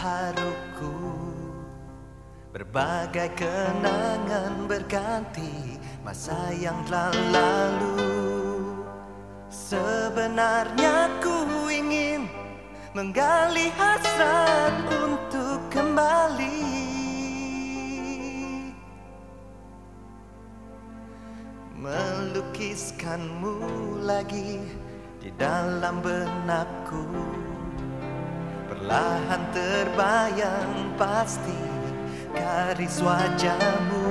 haruku Berbagai kenangan berganti masa yang telah lalu. Sebenarnya ku ingin menggali hasrat untuk kembali. Melukiskanmu lagi di dalam benakku Perlahan terbayang pasti garis wajahmu.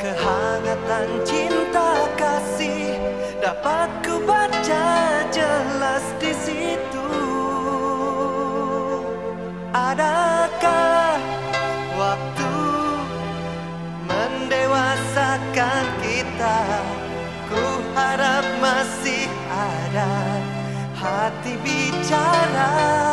Kehangatan cinta kasih dapat ku baca jelas di situ. Adakah waktu mendewasakan kita? Ku harap masih ada hati bicara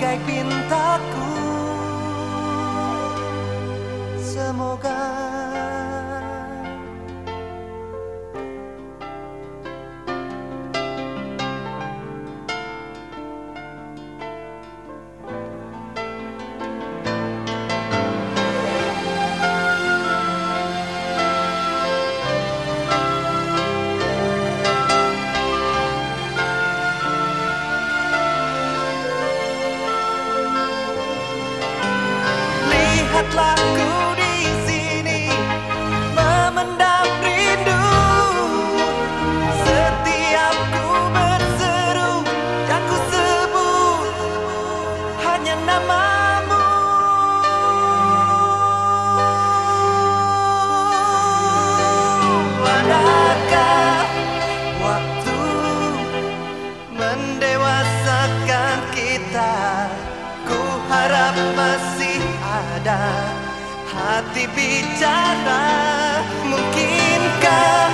bagai pintaku. Semoga mendewasakan kita? Ku harap masih ada hati bicara Mungkinkah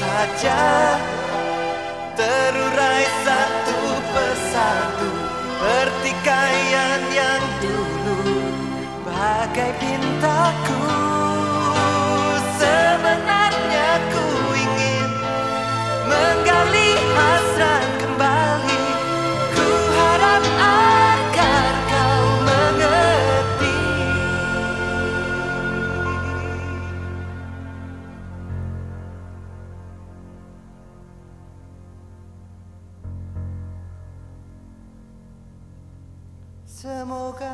saja terurai satu persatu Pertikaian yang dulu bagai pintaku Semoga